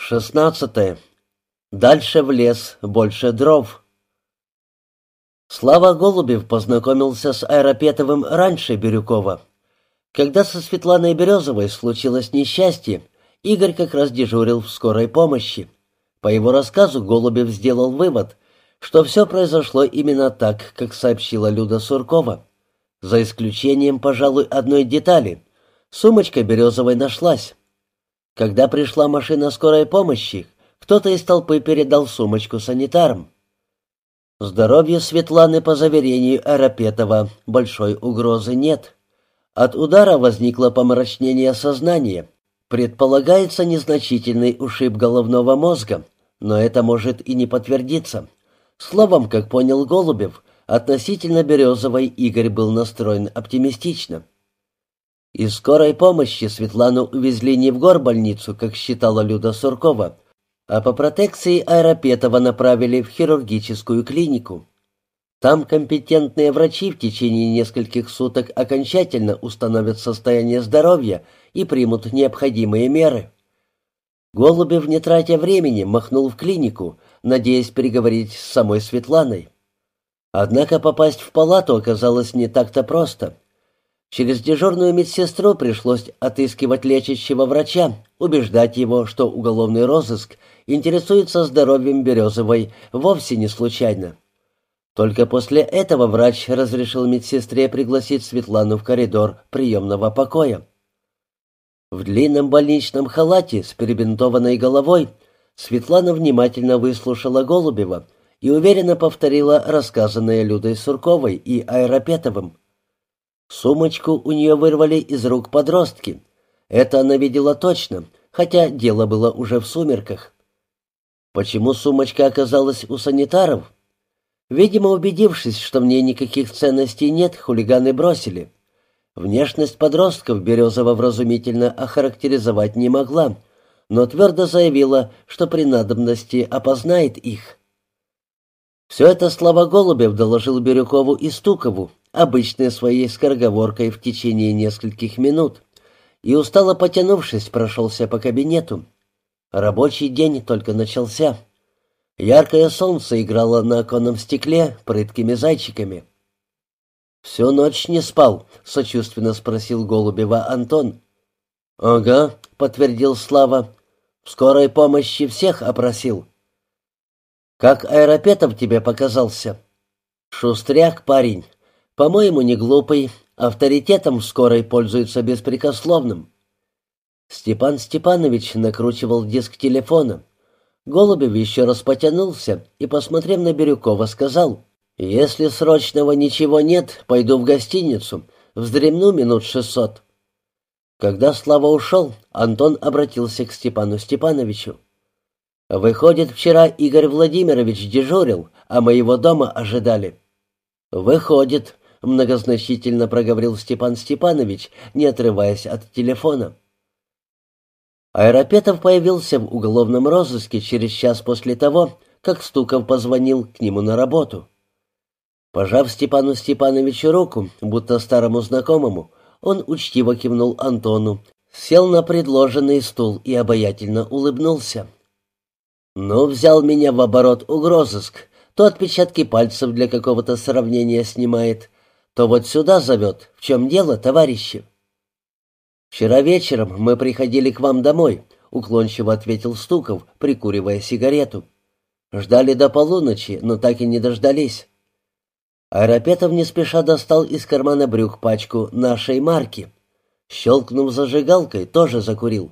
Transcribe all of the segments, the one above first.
Шестнадцатое. Дальше в лес, больше дров. Слава Голубев познакомился с Аэропетовым раньше Бирюкова. Когда со Светланой Березовой случилось несчастье, Игорь как раз дежурил в скорой помощи. По его рассказу Голубев сделал вывод, что все произошло именно так, как сообщила Люда Суркова. За исключением, пожалуй, одной детали. Сумочка Березовой нашлась. Когда пришла машина скорой помощи, кто-то из толпы передал сумочку санитарам. Здоровью Светланы, по заверению Арапетова, большой угрозы нет. От удара возникло помрачнение сознания. Предполагается незначительный ушиб головного мозга, но это может и не подтвердиться. Словом, как понял Голубев, относительно Березовой Игорь был настроен оптимистично. Из скорой помощи Светлану увезли не в горбольницу, как считала Люда Суркова, а по протекции Аэропетова направили в хирургическую клинику. Там компетентные врачи в течение нескольких суток окончательно установят состояние здоровья и примут необходимые меры. Голубев, не тратя времени, махнул в клинику, надеясь переговорить с самой Светланой. Однако попасть в палату оказалось не так-то просто — Через дежурную медсестру пришлось отыскивать лечащего врача, убеждать его, что уголовный розыск интересуется здоровьем Березовой вовсе не случайно. Только после этого врач разрешил медсестре пригласить Светлану в коридор приемного покоя. В длинном больничном халате с перебинтованной головой Светлана внимательно выслушала Голубева и уверенно повторила рассказанное Людой Сурковой и Аэропетовым. Сумочку у нее вырвали из рук подростки. Это она видела точно, хотя дело было уже в сумерках. Почему сумочка оказалась у санитаров? Видимо, убедившись, что в ней никаких ценностей нет, хулиганы бросили. Внешность подростков Березова вразумительно охарактеризовать не могла, но твердо заявила, что при надобности опознает их. Все это слова Голубев доложил Бирюкову и Стукову, обычной своей скороговоркой в течение нескольких минут, и, устало потянувшись, прошелся по кабинету. Рабочий день только начался. Яркое солнце играло на оконном стекле прыткими зайчиками. «Всю ночь не спал?» — сочувственно спросил Голубева Антон. «Ага», — подтвердил Слава. «В скорой помощи всех опросил». «Как Аэропетов тебе показался?» «Шустряк парень. По-моему, не глупый, авторитетом скорой пользуется беспрекословным. Степан Степанович накручивал диск телефона. Голубев еще раз потянулся и, посмотрев на Бирюкова, сказал, «Если срочного ничего нет, пойду в гостиницу, вздремну минут шестьсот». Когда Слава ушел, Антон обратился к Степану Степановичу. «Выходит, вчера Игорь Владимирович дежурил, а моего дома ожидали». «Выходит», — многозначительно проговорил Степан Степанович, не отрываясь от телефона. Аэропетов появился в уголовном розыске через час после того, как Стуков позвонил к нему на работу. Пожав Степану Степановичу руку, будто старому знакомому, он учтиво кивнул Антону, сел на предложенный стул и обаятельно улыбнулся. «Ну, взял меня в оборот угрозыск, то отпечатки пальцев для какого-то сравнения снимает, то вот сюда зовет. В чем дело, товарищи?» «Вчера вечером мы приходили к вам домой», — уклончиво ответил Стуков, прикуривая сигарету. «Ждали до полуночи, но так и не дождались». Аэропетов не спеша достал из кармана брюк пачку нашей марки. Щелкнув зажигалкой, тоже закурил.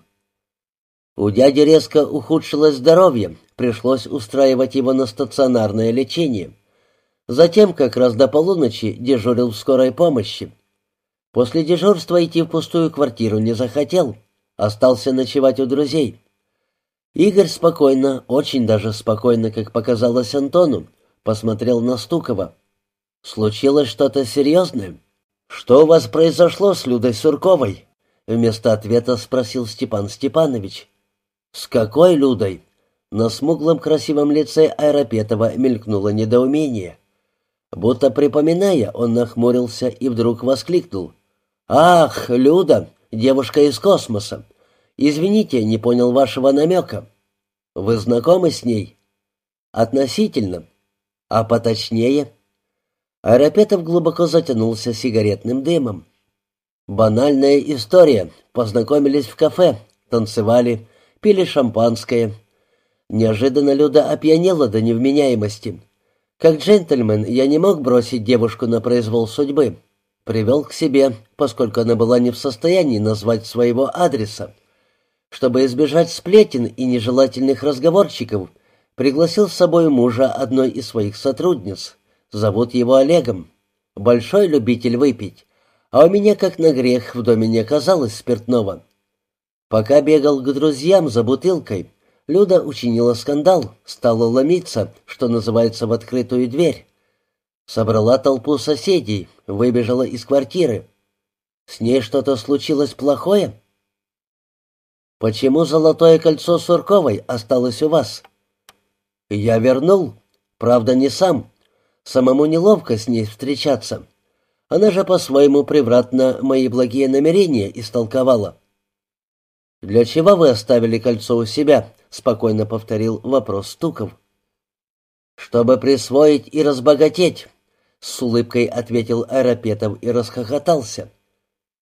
У дяди резко ухудшилось здоровье, пришлось устраивать его на стационарное лечение. Затем, как раз до полуночи, дежурил в скорой помощи. После дежурства идти в пустую квартиру не захотел, остался ночевать у друзей. Игорь спокойно, очень даже спокойно, как показалось Антону, посмотрел на Стукова. «Случилось что-то серьезное?» «Что у вас произошло с Людой Сурковой?» Вместо ответа спросил Степан Степанович. «С какой Людой?» На смуглом красивом лице Аэропетова мелькнуло недоумение. Будто припоминая, он нахмурился и вдруг воскликнул. «Ах, Люда, девушка из космоса! Извините, не понял вашего намека». Вы знакомы с ней? Относительно. А поточнее? Аэропетов глубоко затянулся сигаретным дымом. Банальная история. Познакомились в кафе, танцевали, пили шампанское. Неожиданно Люда опьянела до невменяемости. Как джентльмен я не мог бросить девушку на произвол судьбы. Привел к себе, поскольку она была не в состоянии назвать своего адреса. Чтобы избежать сплетен и нежелательных разговорчиков, пригласил с собой мужа одной из своих сотрудниц. Зовут его Олегом. Большой любитель выпить. А у меня, как на грех, в доме не оказалось спиртного. Пока бегал к друзьям за бутылкой, Люда учинила скандал, стала ломиться, что называется, в открытую дверь. Собрала толпу соседей, выбежала из квартиры. С ней что-то случилось плохое? Почему золотое кольцо Сурковой осталось у вас? Я вернул. Правда, не сам. Самому неловко с ней встречаться. Она же по-своему превратно мои благие намерения истолковала. «Для чего вы оставили кольцо у себя?» — спокойно повторил вопрос Стуков. «Чтобы присвоить и разбогатеть», — с улыбкой ответил Аэропетов и расхохотался.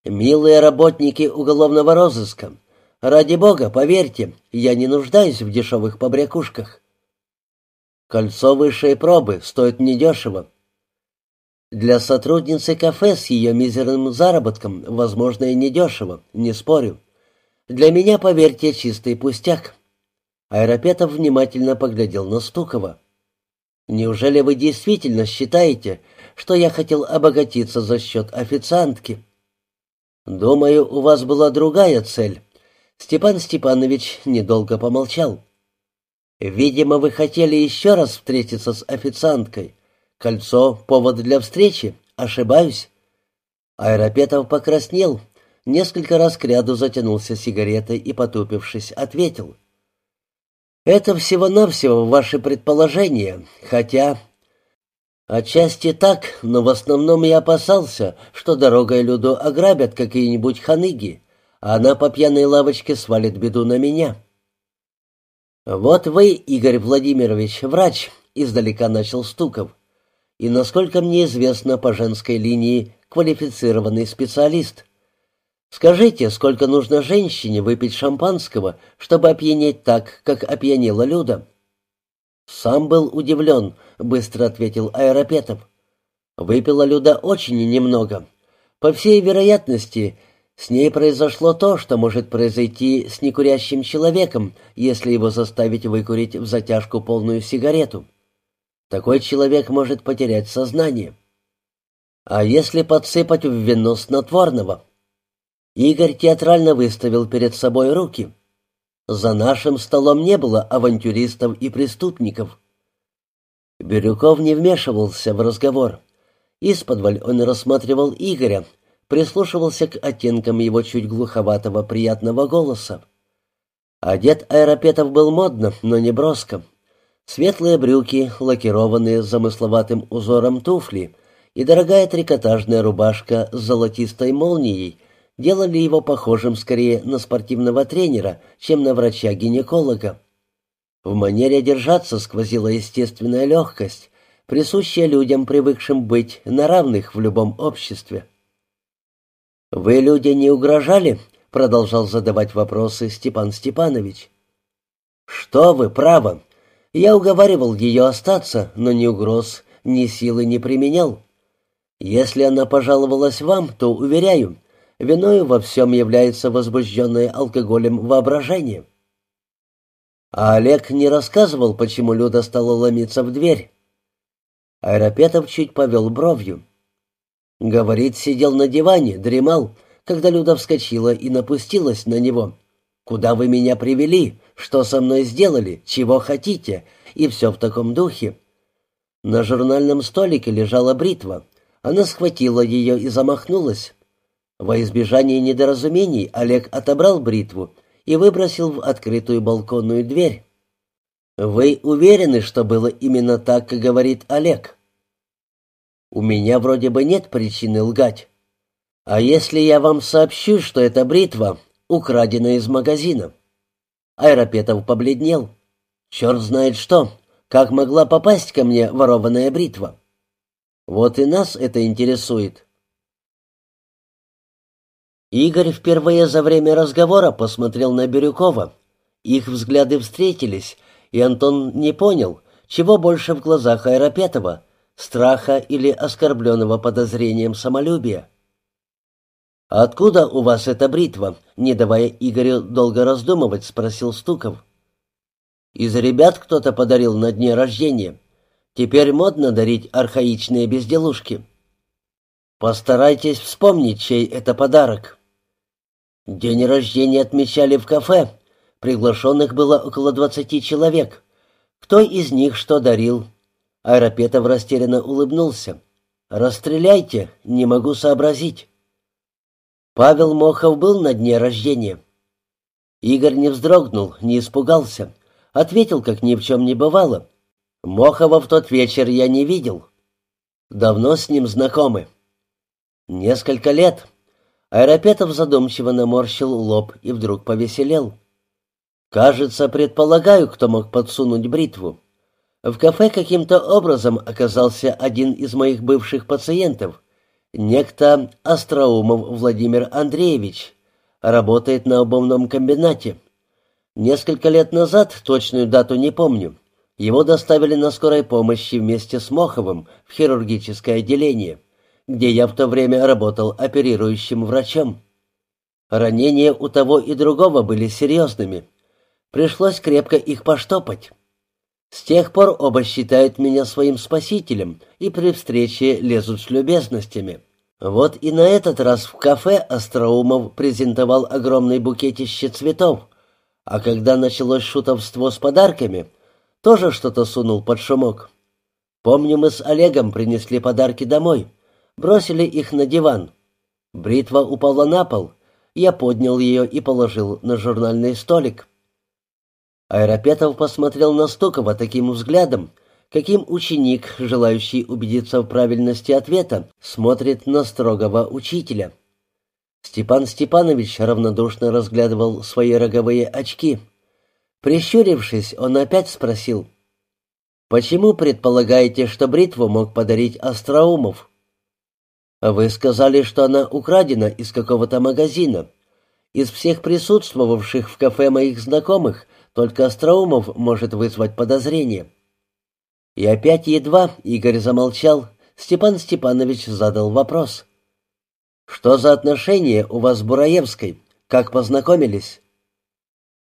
«Милые работники уголовного розыска, ради бога, поверьте, я не нуждаюсь в дешевых побрякушках. Кольцо высшей пробы стоит недешево. Для сотрудницы кафе с ее мизерным заработком, возможно, и недешево, не спорю. Для меня, поверьте, чистый пустяк». Аэропетов внимательно поглядел на Стукова. «Неужели вы действительно считаете, что я хотел обогатиться за счет официантки?» «Думаю, у вас была другая цель». Степан Степанович недолго помолчал. «Видимо, вы хотели еще раз встретиться с официанткой. Кольцо — повод для встречи. Ошибаюсь?» Аэропетов покраснел, несколько раз кряду затянулся сигаретой и, потупившись, ответил. Это всего-навсего ваши предположения, хотя... Отчасти так, но в основном я опасался, что дорогой Люду ограбят какие-нибудь ханыги, а она по пьяной лавочке свалит беду на меня. «Вот вы, Игорь Владимирович, врач», — издалека начал Стуков, «и, насколько мне известно, по женской линии квалифицированный специалист». Скажите, сколько нужно женщине выпить шампанского, чтобы опьянеть так, как опьянела Люда?» «Сам был удивлен», — быстро ответил Аэропетов. «Выпила Люда очень немного. По всей вероятности, с ней произошло то, что может произойти с некурящим человеком, если его заставить выкурить в затяжку полную сигарету. Такой человек может потерять сознание. А если подсыпать в вино снотворного?» Игорь театрально выставил перед собой руки. За нашим столом не было авантюристов и преступников. Бирюков не вмешивался в разговор. Исподволь он рассматривал Игоря, прислушивался к оттенкам его чуть глуховатого приятного голоса. Одет аэропетов был модно, но не броско. Светлые брюки, лакированные замысловатым узором туфли и дорогая трикотажная рубашка с золотистой молнией делали его похожим скорее на спортивного тренера, чем на врача-гинеколога. В манере держаться сквозила естественная легкость, присущая людям, привыкшим быть на равных в любом обществе. «Вы, люди, не угрожали?» — продолжал задавать вопросы Степан Степанович. «Что вы, право! Я уговаривал ее остаться, но ни угроз, ни силы не применял. Если она пожаловалась вам, то, уверяю, виною во всем является возбужденное алкоголем воображение. А Олег не рассказывал, почему Люда стала ломиться в дверь. Аэропетов чуть повел бровью. Говорит, сидел на диване, дремал, когда Люда вскочила и напустилась на него. «Куда вы меня привели? Что со мной сделали? Чего хотите?» И все в таком духе. На журнальном столике лежала бритва. Она схватила ее и замахнулась. Во избежание недоразумений Олег отобрал бритву и выбросил в открытую балконную дверь. «Вы уверены, что было именно так, как говорит Олег?» «У меня вроде бы нет причины лгать. А если я вам сообщу, что эта бритва украдена из магазина?» Аэропетов побледнел. Черт знает что, как могла попасть ко мне ворованная бритва. Вот и нас это интересует. Игорь впервые за время разговора посмотрел на Бирюкова. Их взгляды встретились, и Антон не понял, чего больше в глазах Айропетова — страха или оскорбленного подозрением самолюбия. «Откуда у вас эта бритва?» — не давая Игорю долго раздумывать, спросил Стуков. «Из ребят кто-то подарил на дне рождения. Теперь модно дарить архаичные безделушки. Постарайтесь вспомнить, чей это подарок». День рождения отмечали в кафе. Приглашенных было около двадцати человек. Кто из них что дарил? Аэропетов растерянно улыбнулся. «Расстреляйте, не могу сообразить». Павел Мохов был на дне рождения. Игорь не вздрогнул, не испугался. Ответил, как ни в чем не бывало. Мохова в тот вечер я не видел. Давно с ним знакомы. Несколько лет. Аэропетов задумчиво наморщил лоб и вдруг повеселел. «Кажется, предполагаю, кто мог подсунуть бритву. В кафе каким-то образом оказался один из моих бывших пациентов. Некто Остроумов Владимир Андреевич. Работает на обувном комбинате. Несколько лет назад, точную дату не помню, его доставили на скорой помощи вместе с Моховым в хирургическое отделение где я в то время работал оперирующим врачом. Ранения у того и другого были серьезными. Пришлось крепко их поштопать. С тех пор оба считают меня своим спасителем и при встрече лезут с любезностями. Вот и на этот раз в кафе Остроумов презентовал огромный букетище цветов, а когда началось шутовство с подарками, тоже что-то сунул под шумок. Помню, мы с Олегом принесли подарки домой — бросили их на диван. Бритва упала на пол. Я поднял ее и положил на журнальный столик. Аэропетов посмотрел на Стукова таким взглядом, каким ученик, желающий убедиться в правильности ответа, смотрит на строгого учителя. Степан Степанович равнодушно разглядывал свои роговые очки. Прищурившись, он опять спросил, «Почему предполагаете, что бритву мог подарить Остроумов?» «Вы сказали, что она украдена из какого-то магазина. Из всех присутствовавших в кафе моих знакомых только Остроумов может вызвать подозрение». И опять едва Игорь замолчал, Степан Степанович задал вопрос. «Что за отношения у вас с Бураевской? Как познакомились?»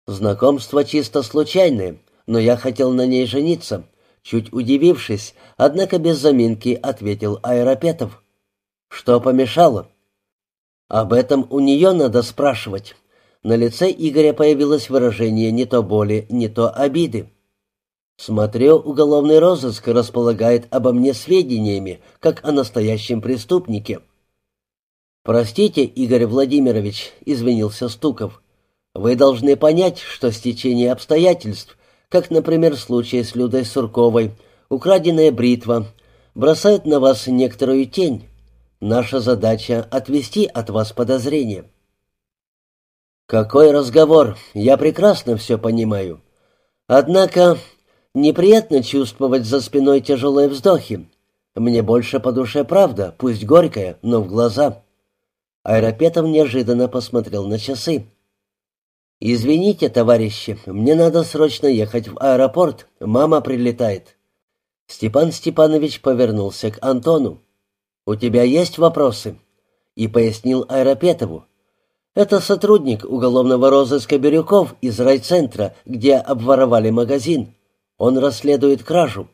«Знакомство чисто случайное, но я хотел на ней жениться». Чуть удивившись, однако без заминки ответил Аэропетов. Что помешало? Об этом у нее надо спрашивать. На лице Игоря появилось выражение не то боли, не то обиды. Смотрю, уголовный розыск располагает обо мне сведениями, как о настоящем преступнике. «Простите, Игорь Владимирович», — извинился Стуков. «Вы должны понять, что стечение обстоятельств, как, например, случай с Людой Сурковой, украденная бритва, бросает на вас некоторую тень. Наша задача — отвести от вас подозрения». «Какой разговор? Я прекрасно все понимаю. Однако неприятно чувствовать за спиной тяжелые вздохи. Мне больше по душе правда, пусть горькая, но в глаза». Аэропетов неожиданно посмотрел на часы. «Извините, товарищи, мне надо срочно ехать в аэропорт. Мама прилетает». Степан Степанович повернулся к Антону. «У тебя есть вопросы?» И пояснил Аэропетову. «Это сотрудник уголовного розыска Бирюков из райцентра, где обворовали магазин. Он расследует кражу».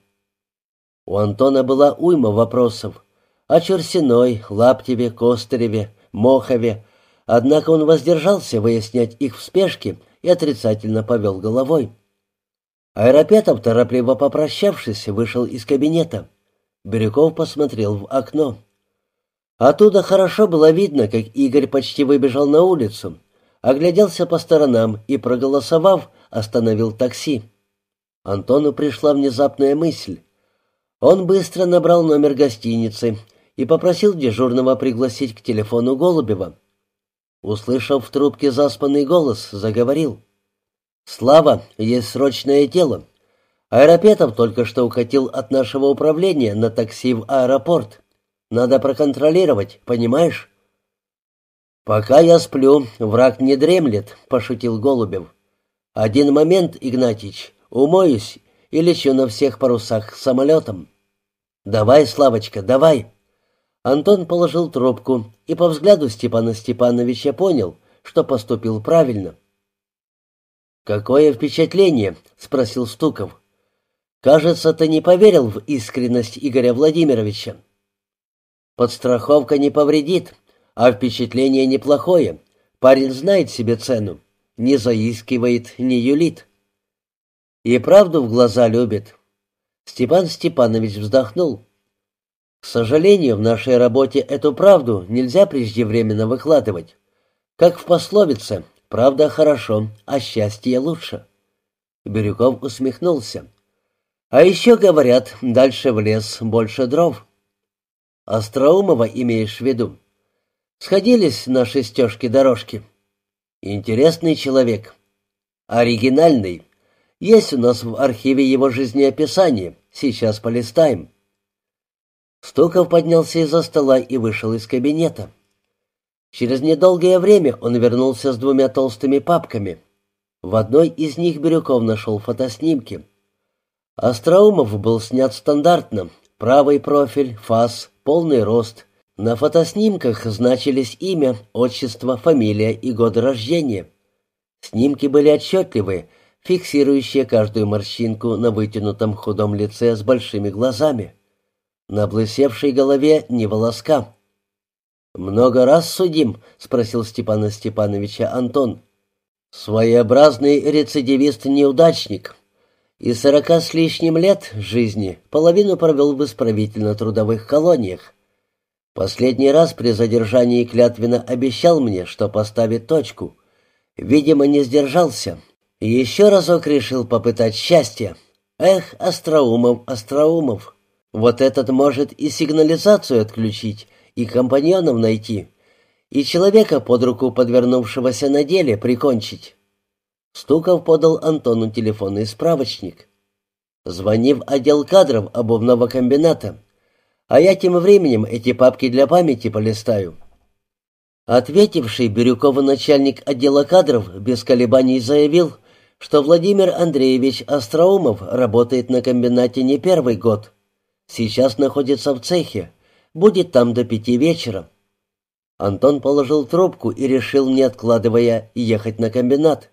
У Антона была уйма вопросов. О Черсиной, Лаптеве, Костыреве, Мохове. Однако он воздержался выяснять их в спешке и отрицательно повел головой. Аэропетов, торопливо попрощавшись, вышел из кабинета. Бирюков посмотрел в окно. Оттуда хорошо было видно, как Игорь почти выбежал на улицу, огляделся по сторонам и, проголосовав, остановил такси. Антону пришла внезапная мысль. Он быстро набрал номер гостиницы и попросил дежурного пригласить к телефону Голубева. Услышав в трубке заспанный голос, заговорил. «Слава, есть срочное дело. Аэропетов только что укатил от нашего управления на такси в аэропорт. Надо проконтролировать, понимаешь?» «Пока я сплю, враг не дремлет», — пошутил Голубев. «Один момент, Игнатьич, умоюсь и лечу на всех парусах самолетом». «Давай, Славочка, давай!» Антон положил трубку и по взгляду Степана Степановича понял, что поступил правильно. «Какое впечатление?» — спросил Стуков. «Кажется, ты не поверил в искренность Игоря Владимировича». «Подстраховка не повредит, а впечатление неплохое. Парень знает себе цену, не заискивает, не юлит». «И правду в глаза любит». Степан Степанович вздохнул. «К сожалению, в нашей работе эту правду нельзя преждевременно выкладывать. Как в пословице «правда хорошо, а счастье лучше». Бирюков усмехнулся. А еще говорят, дальше в лес больше дров. Остроумова имеешь в виду? Сходились на шестежки-дорожки. Интересный человек. Оригинальный. Есть у нас в архиве его жизнеописание. Сейчас полистаем. Стуков поднялся из-за стола и вышел из кабинета. Через недолгое время он вернулся с двумя толстыми папками. В одной из них Бирюков нашел фотоснимки. Остроумов был снят стандартно. Правый профиль, фас, полный рост. На фотоснимках значились имя, отчество, фамилия и год рождения. Снимки были отчетливые, фиксирующие каждую морщинку на вытянутом худом лице с большими глазами. На облысевшей голове ни волоска. «Много раз судим?» — спросил Степана Степановича Антон. «Своеобразный рецидивист-неудачник», и сорока с лишним лет жизни половину провел в исправительно-трудовых колониях. Последний раз при задержании клятвенно обещал мне, что поставит точку. Видимо, не сдержался. И еще разок решил попытать счастье. Эх, Остроумов, Остроумов. Вот этот может и сигнализацию отключить, и компаньонов найти, и человека под руку подвернувшегося на деле прикончить. Стуков подал Антону телефонный справочник. «Звони в отдел кадров обувного комбината, а я тем временем эти папки для памяти полистаю». Ответивший Бирюкову начальник отдела кадров без колебаний заявил, что Владимир Андреевич Остроумов работает на комбинате не первый год. Сейчас находится в цехе, будет там до пяти вечера. Антон положил трубку и решил, не откладывая, ехать на комбинат.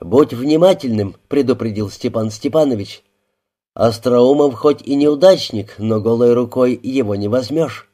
«Будь внимательным», — предупредил Степан Степанович. «Остроумов хоть и неудачник, но голой рукой его не возьмешь».